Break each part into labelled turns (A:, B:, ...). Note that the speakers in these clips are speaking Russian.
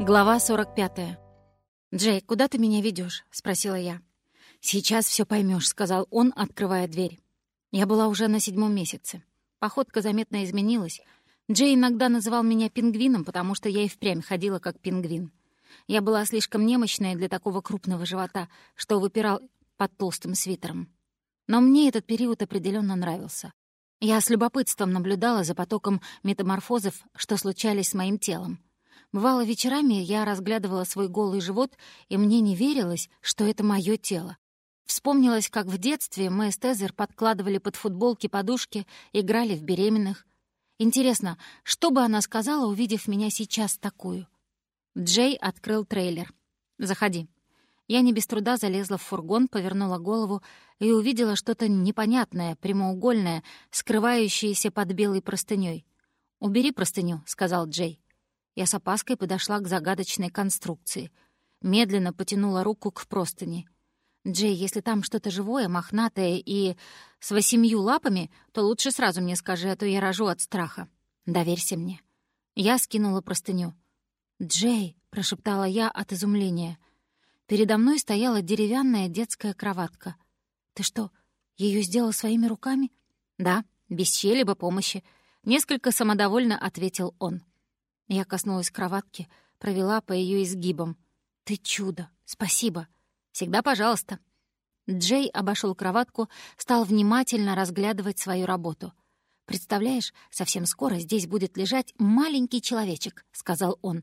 A: Глава 45. «Джей, куда ты меня ведешь? спросила я. «Сейчас все поймешь, сказал он, открывая дверь. Я была уже на седьмом месяце. Походка заметно изменилась. Джей иногда называл меня пингвином, потому что я и впрямь ходила как пингвин. Я была слишком немощная для такого крупного живота, что выпирал под толстым свитером. Но мне этот период определенно нравился. Я с любопытством наблюдала за потоком метаморфозов, что случались с моим телом. Бывало, вечерами я разглядывала свой голый живот, и мне не верилось, что это мое тело. Вспомнилось, как в детстве мы с Тезер подкладывали под футболки подушки, играли в беременных. Интересно, что бы она сказала, увидев меня сейчас такую? Джей открыл трейлер. «Заходи». Я не без труда залезла в фургон, повернула голову и увидела что-то непонятное, прямоугольное, скрывающееся под белой простынёй. «Убери простыню», — сказал Джей. Я с опаской подошла к загадочной конструкции. Медленно потянула руку к простыни. «Джей, если там что-то живое, мохнатое и с восемью лапами, то лучше сразу мне скажи, а то я рожу от страха. Доверься мне». Я скинула простыню. «Джей», — прошептала я от изумления. Передо мной стояла деревянная детская кроватка. «Ты что, ее сделал своими руками?» «Да, без чьей-либо помощи», — несколько самодовольно ответил он. Я коснулась кроватки, провела по ее изгибам. «Ты чудо! Спасибо! Всегда пожалуйста!» Джей обошел кроватку, стал внимательно разглядывать свою работу. «Представляешь, совсем скоро здесь будет лежать маленький человечек», — сказал он.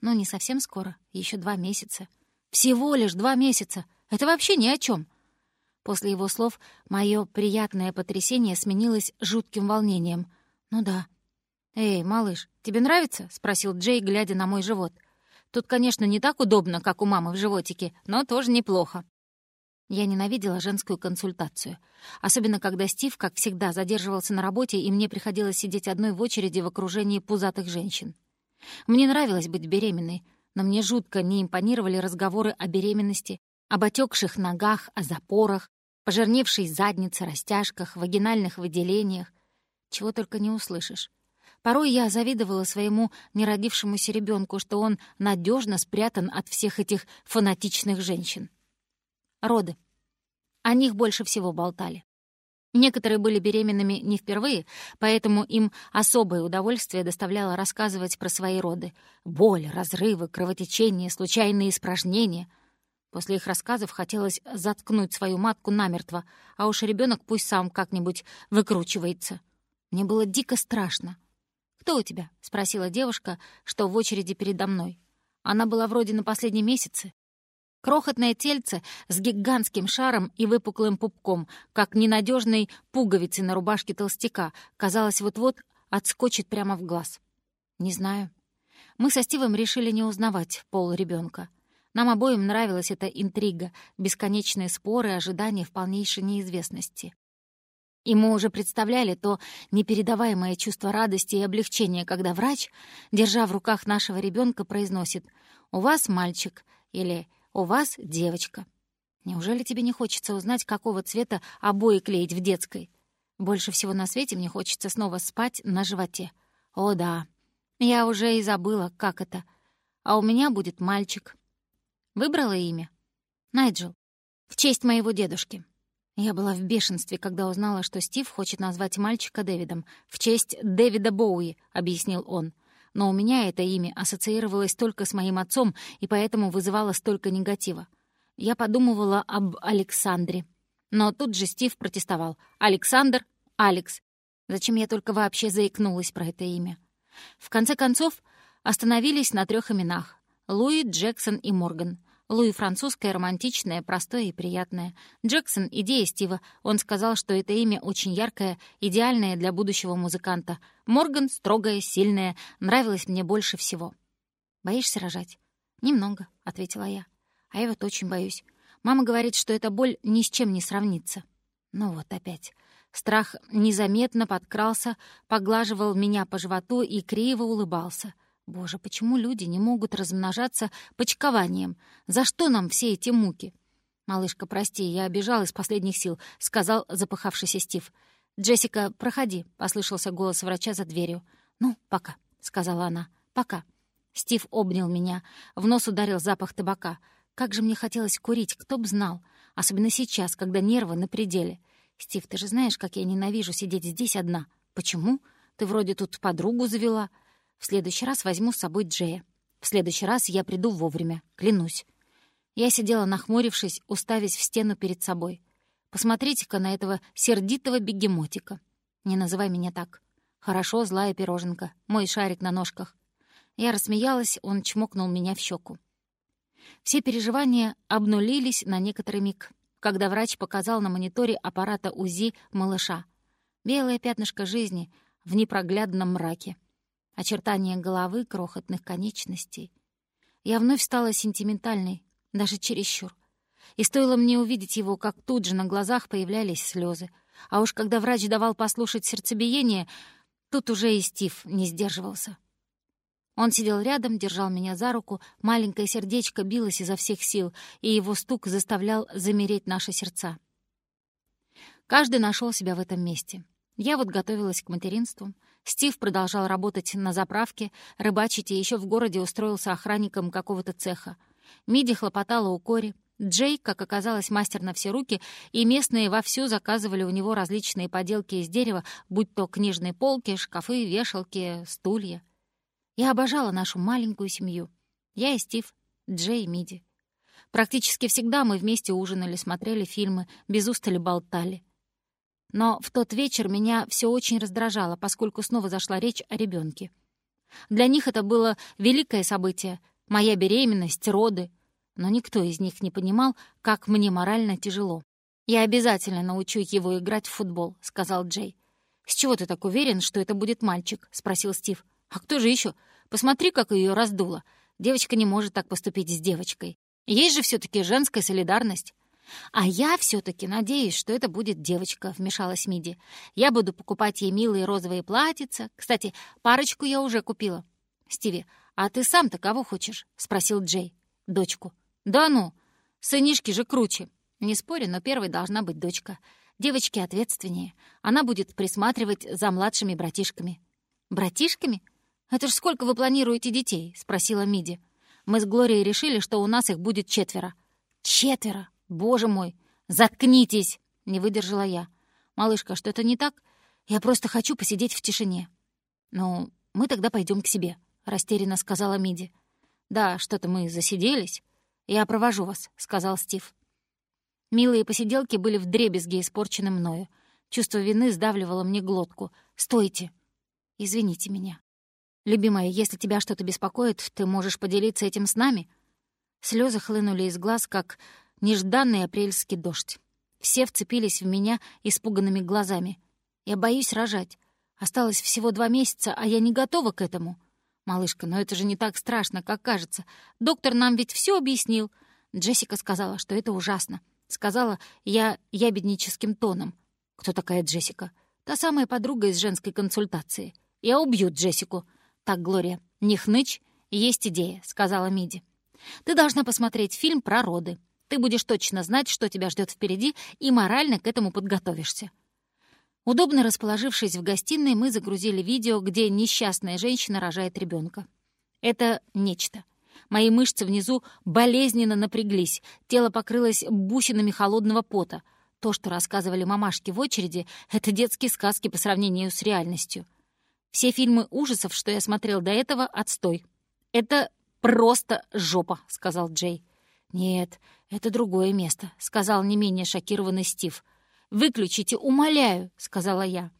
A: «Но не совсем скоро, еще два месяца». «Всего лишь два месяца! Это вообще ни о чем. После его слов мое приятное потрясение сменилось жутким волнением. «Ну да, «Эй, малыш, тебе нравится?» — спросил Джей, глядя на мой живот. «Тут, конечно, не так удобно, как у мамы в животике, но тоже неплохо». Я ненавидела женскую консультацию. Особенно, когда Стив, как всегда, задерживался на работе, и мне приходилось сидеть одной в очереди в окружении пузатых женщин. Мне нравилось быть беременной, но мне жутко не импонировали разговоры о беременности, об отекших ногах, о запорах, пожирневшей заднице, растяжках, вагинальных выделениях. Чего только не услышишь. Порой я завидовала своему неродившемуся ребенку, что он надежно спрятан от всех этих фанатичных женщин. Роды. О них больше всего болтали. Некоторые были беременными не впервые, поэтому им особое удовольствие доставляло рассказывать про свои роды. Боль, разрывы, кровотечение, случайные испражнения. После их рассказов хотелось заткнуть свою матку намертво, а уж ребенок пусть сам как-нибудь выкручивается. Мне было дико страшно. «Кто у тебя?» — спросила девушка, что в очереди передо мной. Она была вроде на последнем месяце. Крохотное тельце с гигантским шаром и выпуклым пупком, как ненадежной пуговицы на рубашке толстяка, казалось, вот-вот отскочит прямо в глаз. Не знаю. Мы со Стивом решили не узнавать пол ребенка. Нам обоим нравилась эта интрига, бесконечные споры, ожидания в полнейшей неизвестности. И мы уже представляли то непередаваемое чувство радости и облегчения, когда врач, держа в руках нашего ребенка, произносит «У вас мальчик» или «У вас девочка». Неужели тебе не хочется узнать, какого цвета обои клеить в детской? Больше всего на свете мне хочется снова спать на животе. О да, я уже и забыла, как это. А у меня будет мальчик. Выбрала имя? Найджел. В честь моего дедушки. Я была в бешенстве, когда узнала, что Стив хочет назвать мальчика Дэвидом. «В честь Дэвида Боуи», — объяснил он. Но у меня это имя ассоциировалось только с моим отцом и поэтому вызывало столько негатива. Я подумывала об Александре. Но тут же Стив протестовал. «Александр? Алекс. Зачем я только вообще заикнулась про это имя?» В конце концов, остановились на трех именах — Луи, Джексон и Морган — Луи французское, романтичное, простое и приятное. Джексон — идея Стива. Он сказал, что это имя очень яркое, идеальное для будущего музыканта. Морган — строгое, сильное, нравилось мне больше всего. «Боишься рожать?» «Немного», — ответила я. «А я вот очень боюсь. Мама говорит, что эта боль ни с чем не сравнится». Ну вот опять. Страх незаметно подкрался, поглаживал меня по животу и криво улыбался — Боже, почему люди не могут размножаться почкованием? За что нам все эти муки? «Малышка, прости, я обижал из последних сил», — сказал запыхавшийся Стив. «Джессика, проходи», — послышался голос врача за дверью. «Ну, пока», — сказала она. «Пока». Стив обнял меня. В нос ударил запах табака. Как же мне хотелось курить, кто б знал. Особенно сейчас, когда нервы на пределе. «Стив, ты же знаешь, как я ненавижу сидеть здесь одна. Почему? Ты вроде тут подругу завела. В следующий раз возьму с собой Джея. В следующий раз я приду вовремя, клянусь». Я сидела нахмурившись, уставясь в стену перед собой. Посмотрите-ка на этого сердитого бегемотика. Не называй меня так. Хорошо, злая пироженка, мой шарик на ножках. Я рассмеялась, он чмокнул меня в щеку. Все переживания обнулились на некоторый миг, когда врач показал на мониторе аппарата УЗИ малыша. Белое пятнышко жизни в непроглядном мраке. Очертания головы, крохотных конечностей. Я вновь стала сентиментальной, даже чересчур. И стоило мне увидеть его, как тут же на глазах появлялись слезы. А уж когда врач давал послушать сердцебиение, тут уже и Стив не сдерживался. Он сидел рядом, держал меня за руку, маленькое сердечко билось изо всех сил, и его стук заставлял замереть наши сердца. Каждый нашел себя в этом месте. Я вот готовилась к материнству. Стив продолжал работать на заправке, рыбачить и еще в городе устроился охранником какого-то цеха. Миди хлопотала у Кори. Джей, как оказалось, мастер на все руки, и местные вовсю заказывали у него различные поделки из дерева, будь то книжные полки, шкафы, вешалки, стулья. Я обожала нашу маленькую семью. Я и Стив, Джей и Миди. Практически всегда мы вместе ужинали, смотрели фильмы, без устали болтали. Но в тот вечер меня все очень раздражало, поскольку снова зашла речь о ребенке. Для них это было великое событие — моя беременность, роды. Но никто из них не понимал, как мне морально тяжело. «Я обязательно научу его играть в футбол», — сказал Джей. «С чего ты так уверен, что это будет мальчик?» — спросил Стив. «А кто же еще? Посмотри, как ее раздуло. Девочка не может так поступить с девочкой. Есть же все таки женская солидарность. «А я все таки надеюсь, что это будет девочка», — вмешалась Миди. «Я буду покупать ей милые розовые платьица. Кстати, парочку я уже купила». «Стиви, а ты сам-то кого хочешь?» — спросил Джей. «Дочку». «Да ну, сынишки же круче». «Не спорю, но первой должна быть дочка. Девочки ответственнее. Она будет присматривать за младшими братишками». «Братишками? «Это ж сколько вы планируете детей?» — спросила Миди. «Мы с Глорией решили, что у нас их будет четверо». «Четверо? Боже мой! Заткнитесь!» — не выдержала я. «Малышка, что-то не так? Я просто хочу посидеть в тишине». «Ну, мы тогда пойдем к себе», — растерянно сказала Миди. «Да, что-то мы засиделись. Я провожу вас», — сказал Стив. Милые посиделки были вдребезги испорчены мною. Чувство вины сдавливало мне глотку. «Стойте! Извините меня». «Любимая, если тебя что-то беспокоит, ты можешь поделиться этим с нами?» Слезы хлынули из глаз, как нежданный апрельский дождь. Все вцепились в меня испуганными глазами. «Я боюсь рожать. Осталось всего два месяца, а я не готова к этому». «Малышка, но это же не так страшно, как кажется. Доктор нам ведь все объяснил». Джессика сказала, что это ужасно. Сказала я ябедническим тоном. «Кто такая Джессика?» «Та самая подруга из женской консультации. Я убью Джессику». «Так, Глория, не хнычь, есть идея», — сказала Миди. «Ты должна посмотреть фильм про роды. Ты будешь точно знать, что тебя ждет впереди, и морально к этому подготовишься». Удобно расположившись в гостиной, мы загрузили видео, где несчастная женщина рожает ребенка. Это нечто. Мои мышцы внизу болезненно напряглись, тело покрылось бусинами холодного пота. То, что рассказывали мамашки в очереди, — это детские сказки по сравнению с реальностью. Все фильмы ужасов, что я смотрел до этого, отстой. Это просто жопа», — сказал Джей. «Нет, это другое место», — сказал не менее шокированный Стив. «Выключите, умоляю», — сказала я.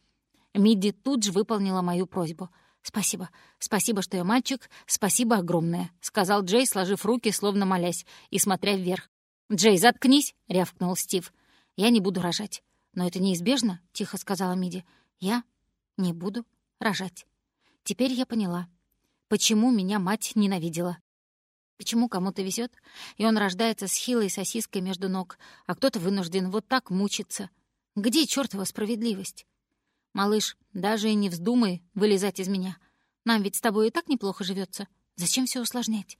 A: Мидди тут же выполнила мою просьбу. «Спасибо. Спасибо, что я мальчик. Спасибо огромное», — сказал Джей, сложив руки, словно молясь, и смотря вверх. «Джей, заткнись!» — рявкнул Стив. «Я не буду рожать». «Но это неизбежно», — тихо сказала Мидди. «Я не буду рожать. Теперь я поняла, почему меня мать ненавидела. Почему кому-то везет, и он рождается с хилой сосиской между ног, а кто-то вынужден вот так мучиться. Где чертова справедливость? Малыш, даже и не вздумай вылезать из меня. Нам ведь с тобой и так неплохо живется. Зачем все усложнять?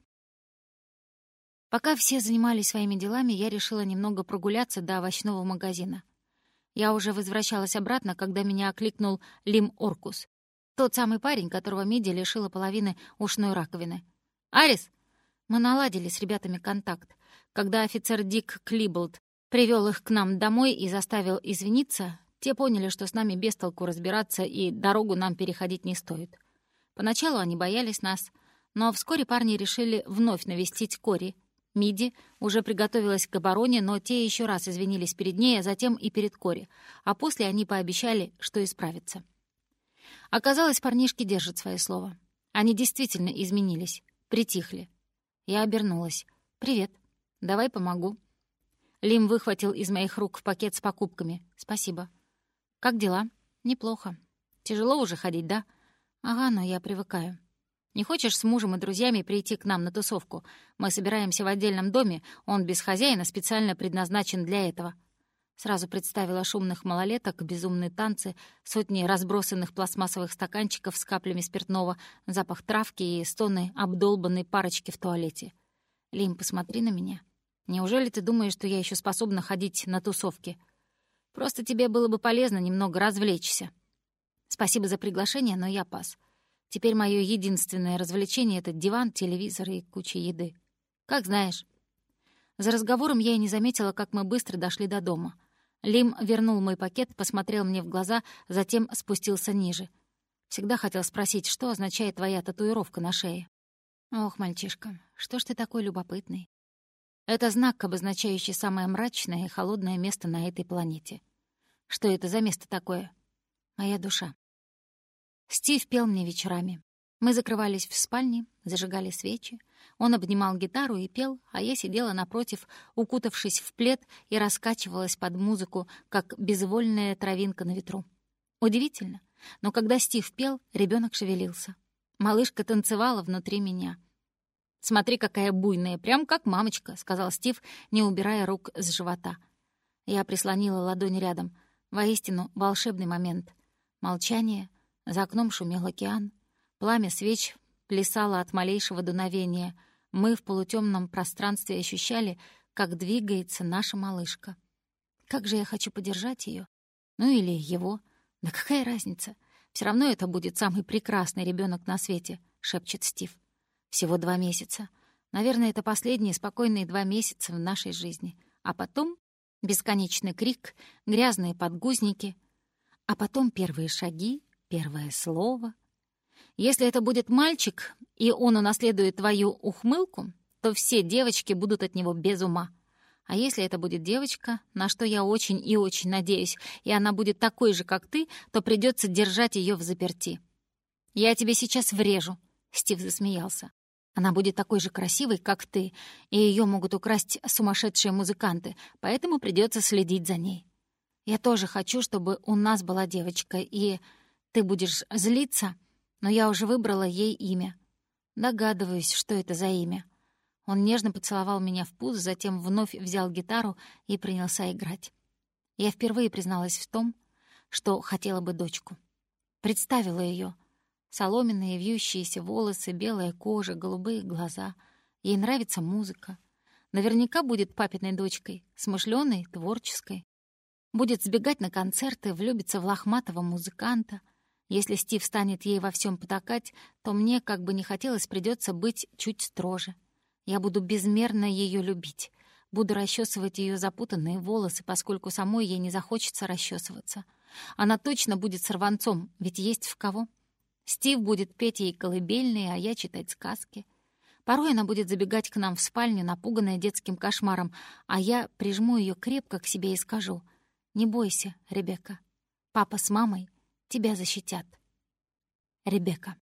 A: Пока все занимались своими делами, я решила немного прогуляться до овощного магазина. Я уже возвращалась обратно, когда меня окликнул Лим Оркус. Тот самый парень, которого Миди лишила половины ушной раковины. «Арис!» Мы наладили с ребятами контакт. Когда офицер Дик Клиболд привел их к нам домой и заставил извиниться, те поняли, что с нами без толку разбираться и дорогу нам переходить не стоит. Поначалу они боялись нас, но вскоре парни решили вновь навестить Кори. Миди уже приготовилась к обороне, но те еще раз извинились перед ней, а затем и перед Кори, а после они пообещали, что исправятся. Оказалось, парнишки держат свое слово. Они действительно изменились, притихли. Я обернулась. «Привет. Давай помогу». Лим выхватил из моих рук пакет с покупками. «Спасибо». «Как дела?» «Неплохо. Тяжело уже ходить, да?» «Ага, но я привыкаю». «Не хочешь с мужем и друзьями прийти к нам на тусовку? Мы собираемся в отдельном доме, он без хозяина специально предназначен для этого». Сразу представила шумных малолеток, безумные танцы, сотни разбросанных пластмассовых стаканчиков с каплями спиртного, запах травки и стоны обдолбанной парочки в туалете. «Лим, посмотри на меня. Неужели ты думаешь, что я еще способна ходить на тусовки? Просто тебе было бы полезно немного развлечься. Спасибо за приглашение, но я пас. Теперь мое единственное развлечение — это диван, телевизор и куча еды. Как знаешь». За разговором я и не заметила, как мы быстро дошли до дома — Лим вернул мой пакет, посмотрел мне в глаза, затем спустился ниже. Всегда хотел спросить, что означает твоя татуировка на шее. Ох, мальчишка, что ж ты такой любопытный? Это знак, обозначающий самое мрачное и холодное место на этой планете. Что это за место такое? Моя душа. Стив пел мне вечерами. Мы закрывались в спальне, зажигали свечи. Он обнимал гитару и пел, а я сидела напротив, укутавшись в плед и раскачивалась под музыку, как безвольная травинка на ветру. Удивительно, но когда Стив пел, ребенок шевелился. Малышка танцевала внутри меня. «Смотри, какая буйная, прям как мамочка», — сказал Стив, не убирая рук с живота. Я прислонила ладонь рядом. Воистину, волшебный момент. Молчание, за окном шумел океан. Пламя свеч плясало от малейшего дуновения. Мы в полутемном пространстве ощущали, как двигается наша малышка. Как же я хочу подержать ее, Ну или его. Да какая разница? Все равно это будет самый прекрасный ребенок на свете, шепчет Стив. Всего два месяца. Наверное, это последние спокойные два месяца в нашей жизни. А потом бесконечный крик, грязные подгузники. А потом первые шаги, первое слово — если это будет мальчик, и он унаследует твою ухмылку, то все девочки будут от него без ума. А если это будет девочка, на что я очень и очень надеюсь, и она будет такой же, как ты, то придется держать ее в заперти. «Я тебе сейчас врежу», — Стив засмеялся. «Она будет такой же красивой, как ты, и ее могут украсть сумасшедшие музыканты, поэтому придется следить за ней. Я тоже хочу, чтобы у нас была девочка, и ты будешь злиться, но я уже выбрала ей имя. Догадываюсь, что это за имя. Он нежно поцеловал меня в пуз, затем вновь взял гитару и принялся играть. Я впервые призналась в том, что хотела бы дочку. Представила ее: Соломенные вьющиеся волосы, белая кожа, голубые глаза. Ей нравится музыка. Наверняка будет папиной дочкой, смышленой, творческой. Будет сбегать на концерты, влюбится в лохматого музыканта — если Стив станет ей во всем потакать, то мне, как бы не хотелось, придется быть чуть строже. Я буду безмерно ее любить. Буду расчесывать ее запутанные волосы, поскольку самой ей не захочется расчесываться. Она точно будет сорванцом, ведь есть в кого. Стив будет петь ей колыбельные, а я читать сказки. Порой она будет забегать к нам в спальню, напуганная детским кошмаром, а я прижму ее крепко к себе и скажу «Не бойся, Ребекка. Папа с мамой тебя защитят. Ребекка.